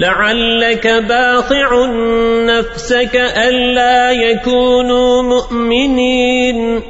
لعلك باخع نفسك ألا يكونوا مؤمنين.